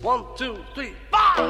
One, two, three, four.